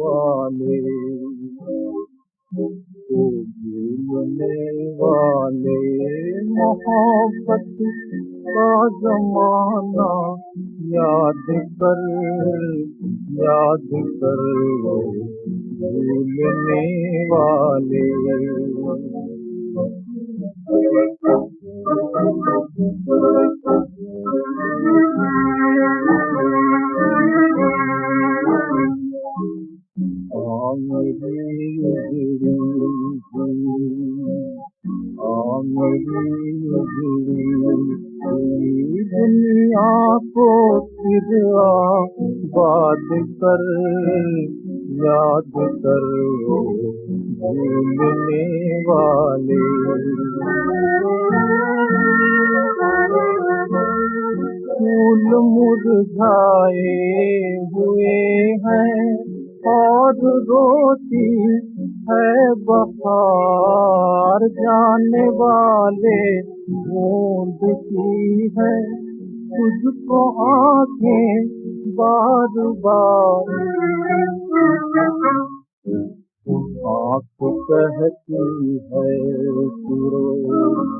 वाले भे महा जमाना यादि करेव दुनिया को फिर बात कर याद कर भूलने वाले फूल मुरझाए हुए हैं और रोती है बहार। जाने वाले बूंद की है तुझको आँखें बार बार। आँख कहती है सुरो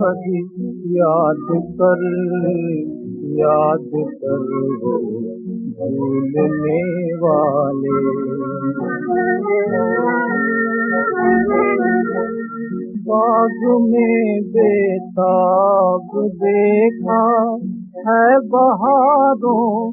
कभी याद कर याद कर भूलने वाले। बाग में बेताब देखा है बहारों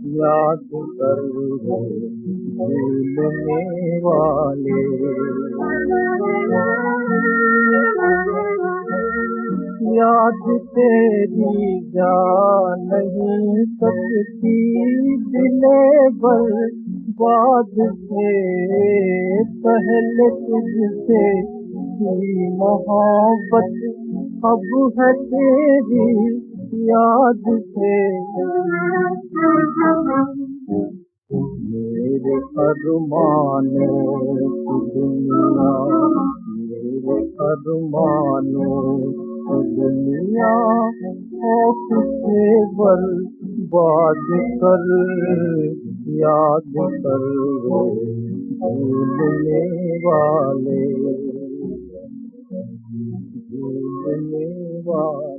याद कर भूलने वाले याद तेरी जा नहीं सकती दिले बल बाद से पहले तुझसे की मोहब्बत। अब है तेरी याद मेरे अरमानों की दुनिया मेरे अरमानों की दुनिया से बर्बाद कर याद कर भूलने वाले। भूलने वाले